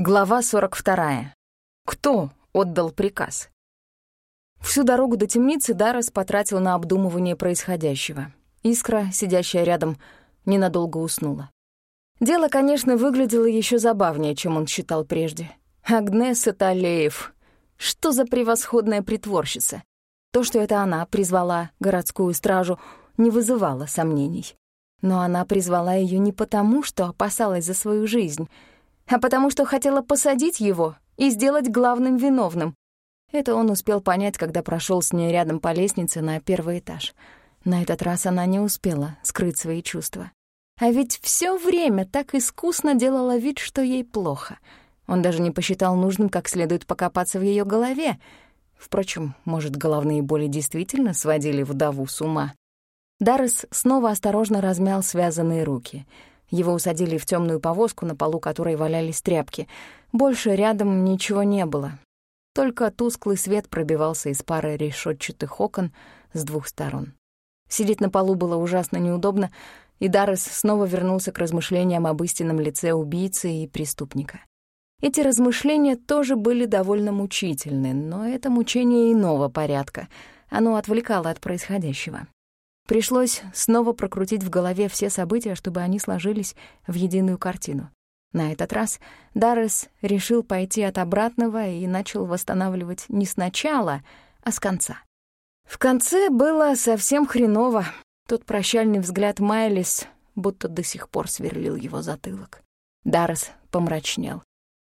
Глава 42. Кто отдал приказ? Всю дорогу до темницы Даррес потратил на обдумывание происходящего. Искра, сидящая рядом, ненадолго уснула. Дело, конечно, выглядело еще забавнее, чем он считал прежде. Агнеса Талеев. Что за превосходная притворщица? То, что это она призвала городскую стражу, не вызывало сомнений. Но она призвала ее не потому, что опасалась за свою жизнь — а потому что хотела посадить его и сделать главным виновным. Это он успел понять, когда прошел с ней рядом по лестнице на первый этаж. На этот раз она не успела скрыть свои чувства. А ведь все время так искусно делала вид, что ей плохо. Он даже не посчитал нужным как следует покопаться в ее голове. Впрочем, может, головные боли действительно сводили вдову с ума. Даррес снова осторожно размял связанные руки — его усадили в темную повозку, на полу которой валялись тряпки. Больше рядом ничего не было. Только тусклый свет пробивался из пары решетчатых окон с двух сторон. Сидеть на полу было ужасно неудобно, и Даррес снова вернулся к размышлениям об истинном лице убийцы и преступника. Эти размышления тоже были довольно мучительны, но это мучение иного порядка. Оно отвлекало от происходящего. Пришлось снова прокрутить в голове все события, чтобы они сложились в единую картину. На этот раз Даррес решил пойти от обратного и начал восстанавливать не сначала, а с конца. В конце было совсем хреново. Тот прощальный взгляд Майлис будто до сих пор сверлил его затылок. Даррес помрачнел.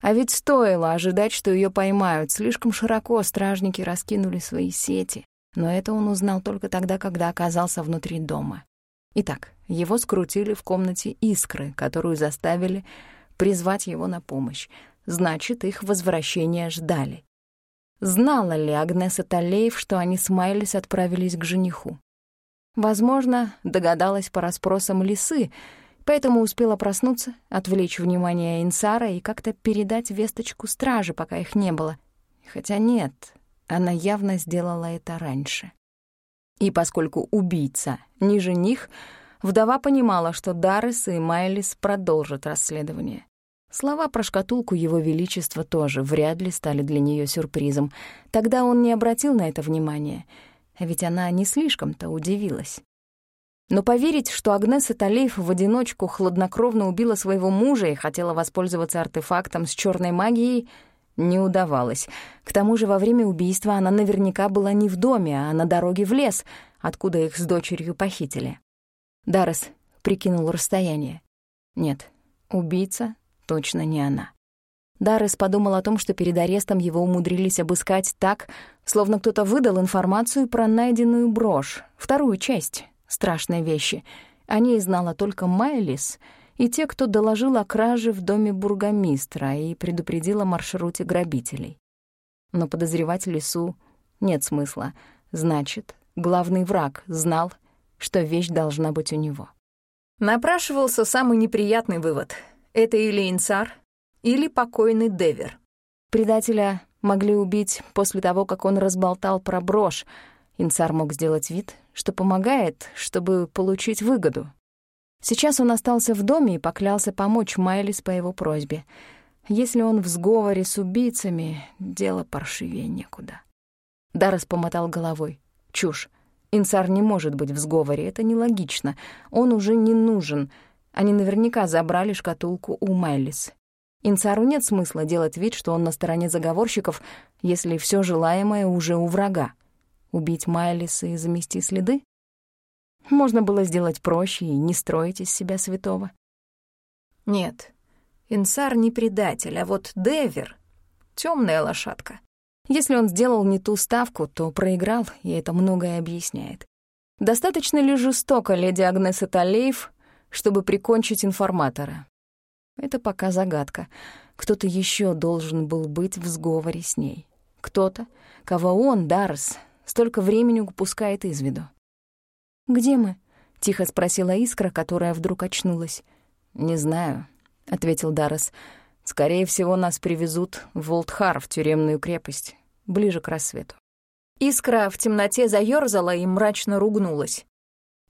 А ведь стоило ожидать, что ее поймают. Слишком широко стражники раскинули свои сети но это он узнал только тогда, когда оказался внутри дома. Итак, его скрутили в комнате искры, которую заставили призвать его на помощь. Значит, их возвращение ждали. Знала ли Агнеса Талеев, что они с Майлис отправились к жениху? Возможно, догадалась по расспросам лисы, поэтому успела проснуться, отвлечь внимание Инсара и как-то передать весточку стражи, пока их не было. Хотя нет, она явно сделала это раньше. И поскольку убийца не жених, вдова понимала, что Даррес и Майлис продолжат расследование. Слова про шкатулку Его Величества тоже вряд ли стали для нее сюрпризом. Тогда он не обратил на это внимания, ведь она не слишком-то удивилась. Но поверить, что Агнеса Талеев в одиночку хладнокровно убила своего мужа и хотела воспользоваться артефактом с черной магией — не удавалось. К тому же во время убийства она наверняка была не в доме, а на дороге в лес, откуда их с дочерью похитили. Даррес прикинул расстояние. Нет, убийца точно не она. Даррес подумал о том, что перед арестом его умудрились обыскать так, словно кто-то выдал информацию про найденную брошь, вторую часть страшной вещи. О ней знала только Майлис — и те, кто доложил о краже в доме бургомистра и предупредил о маршруте грабителей. Но подозревать лису нет смысла. Значит, главный враг знал, что вещь должна быть у него. Напрашивался самый неприятный вывод. Это или Инсар, или покойный Девер. Предателя могли убить после того, как он разболтал про брошь. Инсар мог сделать вид, что помогает, чтобы получить выгоду, Сейчас он остался в доме и поклялся помочь Майлис по его просьбе. Если он в сговоре с убийцами, дело паршивее некуда. Даррес помотал головой. Чушь. Инсар не может быть в сговоре, это нелогично. Он уже не нужен. Они наверняка забрали шкатулку у Майлис. Инсару нет смысла делать вид, что он на стороне заговорщиков, если все желаемое уже у врага. Убить Майлис и замести следы? Можно было сделать проще и не строить из себя святого. Нет, Инсар не предатель, а вот Девер — темная лошадка. Если он сделал не ту ставку, то проиграл, и это многое объясняет. Достаточно ли жестоко леди Агнеса Талеев, чтобы прикончить информатора? Это пока загадка. Кто-то еще должен был быть в сговоре с ней. Кто-то, кого он, Дарс, столько времени упускает из виду. «Где мы?» — тихо спросила Искра, которая вдруг очнулась. «Не знаю», — ответил Даррес. «Скорее всего, нас привезут в Волтхар, в тюремную крепость, ближе к рассвету». Искра в темноте заёрзала и мрачно ругнулась.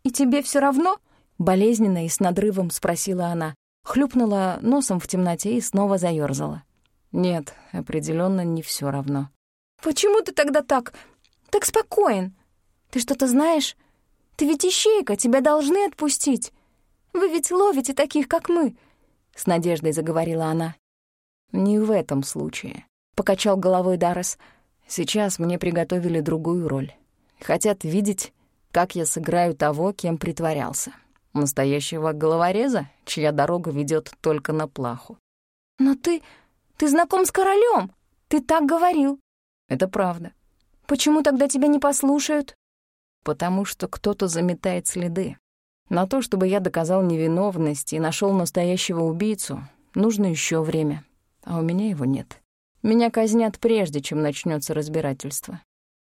«И тебе все равно?» — болезненно и с надрывом спросила она. Хлюпнула носом в темноте и снова заёрзала. Нет, определенно не все равно. Почему ты тогда так... так спокоен? Ты что-то знаешь? Ты ведь ищейка, тебя должны отпустить. Вы ведь ловите таких, как мы, — с надеждой заговорила она. Не в этом случае, — покачал головой Даррес. Сейчас мне приготовили другую роль. Хотят видеть, как я сыграю того, кем притворялся. Настоящего головореза, чья дорога ведет только на плаху. «Но ты... ты знаком с королем. Ты так говорил». «Это правда». «Почему тогда тебя не послушают?» «Потому что кто-то заметает следы. На то, чтобы я доказал невиновность и нашел настоящего убийцу, нужно еще время, а у меня его нет. Меня казнят прежде, чем начнется разбирательство».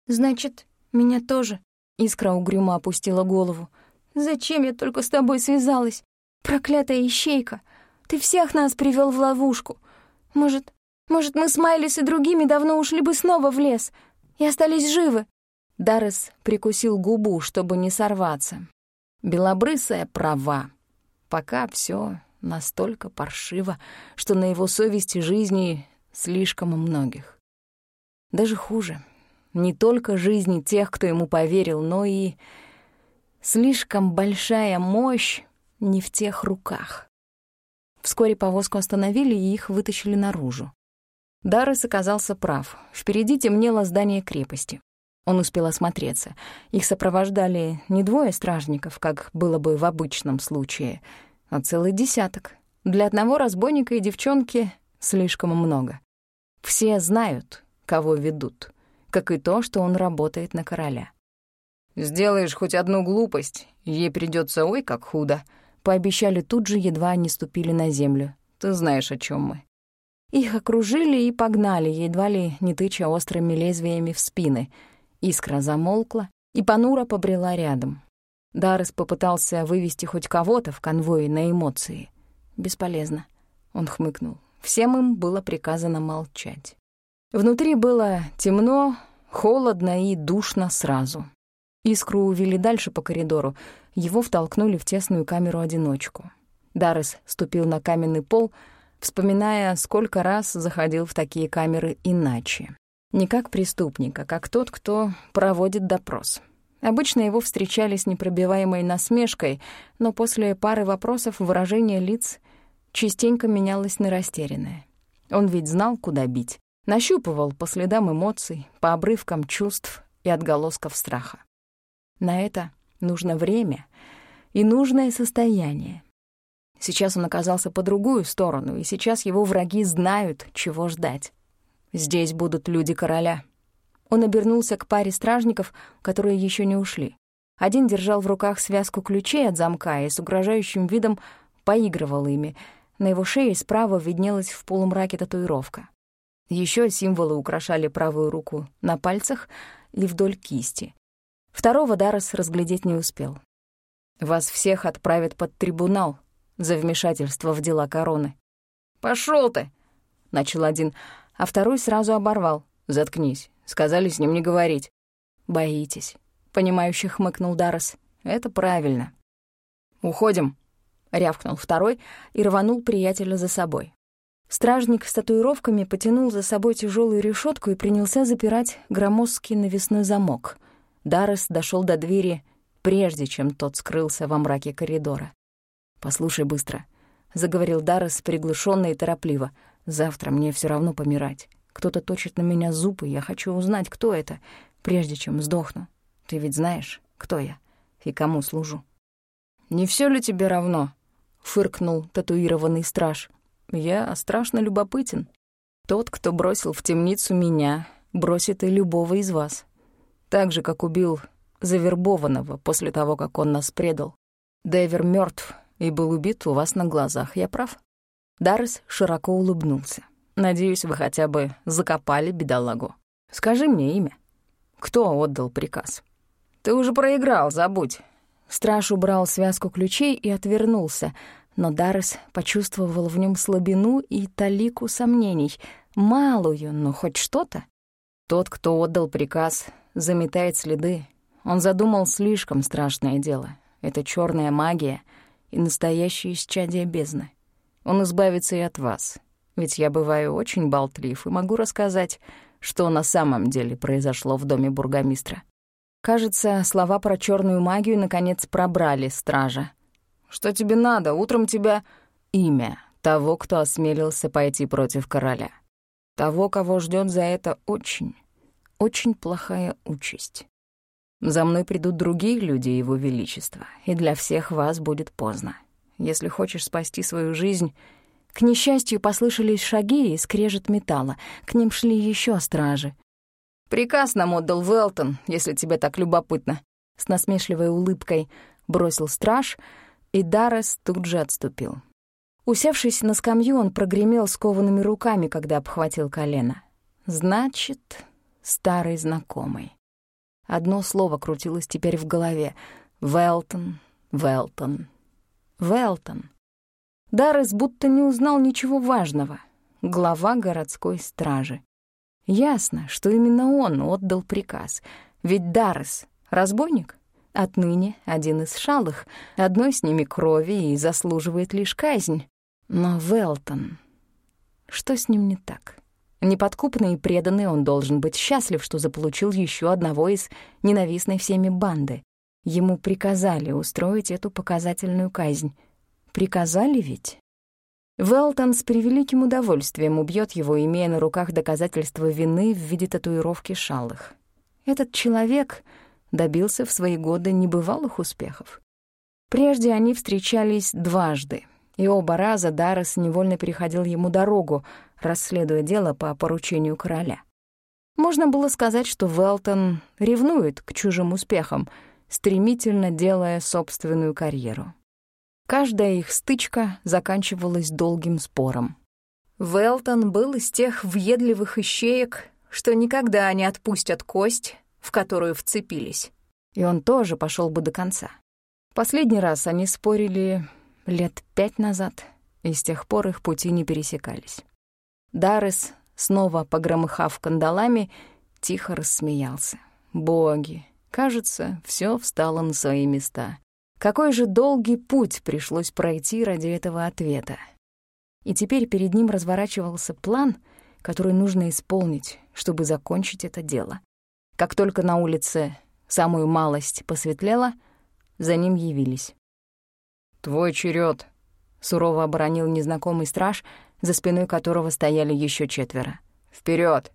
«Значит, меня тоже?» Искра угрюмо опустила голову. «Зачем я только с тобой связалась? Проклятая ищейка! Ты всех нас привел в ловушку. Может, может, мы с Майлис и другими давно ушли бы снова в лес и остались живы?» Даррес прикусил губу, чтобы не сорваться. Белобрысая права. Пока все настолько паршиво, что на его совести жизни слишком многих. Даже хуже. Не только жизни тех, кто ему поверил, но и слишком большая мощь не в тех руках. Вскоре повозку остановили и их вытащили наружу. Даррес оказался прав. Впереди темнело здание крепости. Он успел осмотреться. Их сопровождали не двое стражников, как было бы в обычном случае, а целый десяток. Для одного разбойника и девчонки слишком много. Все знают, кого ведут, как и то, что он работает на короля. «Сделаешь хоть одну глупость, ей придется ой как худо», пообещали тут же, едва они ступили на землю. «Ты знаешь, о чем мы». Их окружили и погнали, едва ли не тыча острыми лезвиями в спины — Искра замолкла и понуро побрела рядом. Даррес попытался вывести хоть кого-то в конвое на эмоции. Бесполезно. Он хмыкнул. Всем им было приказано молчать. Внутри было темно, холодно и душно сразу. Искру увели дальше по коридору, его втолкнули в тесную камеру-одиночку. Даррес ступил на каменный пол, вспоминая, сколько раз заходил в такие камеры иначе. Не как преступника, как тот, кто проводит допрос. Обычно его встречали с непробиваемой насмешкой, но после пары вопросов выражение лиц частенько менялось на растерянное. Он ведь знал, куда бить. Нащупывал по следам эмоций, по обрывкам чувств и отголосков страха. На это нужно время и нужное состояние. Сейчас он оказался по другую сторону, и сейчас его враги знают, чего ждать. Здесь будут люди короля». Он обернулся к паре стражников, которые еще не ушли. Один держал в руках связку ключей от замка и с угрожающим видом поигрывал ими. На его шее справа виднелась в полумраке татуировка. Еще символы украшали правую руку на пальцах и вдоль кисти. Второго Дарос разглядеть не успел. «Вас всех отправят под трибунал за вмешательство в дела короны». «Пошёл ты!» — начал один, а второй сразу оборвал. «Заткнись. Сказали с ним не говорить». «Боитесь», — понимающе хмыкнул Даррес. «Это правильно». «Уходим», — рявкнул второй и рванул приятеля за собой. Стражник с татуировками потянул за собой тяжелую решетку и принялся запирать громоздкий навесной замок. Даррес дошел до двери, прежде чем тот скрылся во мраке коридора. «Послушай быстро», — заговорил Даррес приглушенно и торопливо — Завтра мне все равно помирать. Кто-то точит на меня зубы, я хочу узнать, кто это, прежде чем сдохну. Ты ведь знаешь, кто я и кому служу. «Не все ли тебе равно?» — фыркнул татуированный страж. «Я страшно любопытен. Тот, кто бросил в темницу меня, бросит и любого из вас. Так же, как убил завербованного после того, как он нас предал. Дэвер мертв и был убит у вас на глазах, я прав?» Даррес широко улыбнулся. «Надеюсь, вы хотя бы закопали бедолагу. Скажи мне имя. Кто отдал приказ?» «Ты уже проиграл, забудь». Страж убрал связку ключей и отвернулся, но Даррес почувствовал в нем слабину и талику сомнений. Малую, но хоть что-то. Тот, кто отдал приказ, заметает следы. Он задумал слишком страшное дело. Это черная магия и настоящее исчадие бездны. Он избавится и от вас. Ведь я бываю очень болтлив и могу рассказать, что на самом деле произошло в доме бургомистра. Кажется, слова про черную магию наконец пробрали стража. «Что тебе надо? Утром тебя...» «Имя того, кто осмелился пойти против короля. Того, кого ждет за это очень, очень плохая участь. За мной придут другие люди Его Величества, и для всех вас будет поздно. Если хочешь спасти свою жизнь, к несчастью, послышались шаги и скрежет металла. К ним шли еще стражи. «Приказ нам отдал Велтон, если тебе так любопытно», — с насмешливой улыбкой бросил страж, и Даррес тут же отступил. Усевшись на скамью, он прогремел скованными руками, когда обхватил колено. «Значит, старый знакомый». Одно слово крутилось теперь в голове. «Велтон, Велтон, Велтон». Даррес будто не узнал ничего важного. Глава городской стражи. Ясно, что именно он отдал приказ. Ведь Даррес — разбойник. Отныне один из шалых, одной с ними крови и заслуживает лишь казнь. Но Велтон... Что с ним не так? Неподкупный и преданный он должен быть счастлив, что заполучил еще одного из ненавистной всеми банды. Ему приказали устроить эту показательную казнь. Приказали ведь? Велтон с превеликим удовольствием убьет его, имея на руках доказательства вины в виде татуировки шалых. Этот человек добился в свои годы небывалых успехов. Прежде они встречались дважды, и оба раза Даррес невольно переходил ему дорогу, расследуя дело по поручению короля. Можно было сказать, что Велтон ревнует к чужим успехам, стремительно делая собственную карьеру. Каждая их стычка заканчивалась долгим спором. Велтон был из тех въедливых ищеек, что никогда не отпустят кость, в которую вцепились. И он тоже пошел бы до конца. Последний раз они спорили лет пять назад, и с тех пор их пути не пересекались. Даррес, снова погромыхав кандалами, тихо рассмеялся. «Боги, кажется, все встало на свои места. Какой же долгий путь пришлось пройти ради этого ответа. И теперь перед ним разворачивался план, который нужно исполнить, чтобы закончить это дело. Как только на улице самую малость посветлело, за ним явились. «Твой черед, сурово оборонил незнакомый страж, за спиной которого стояли еще четверо. Вперед!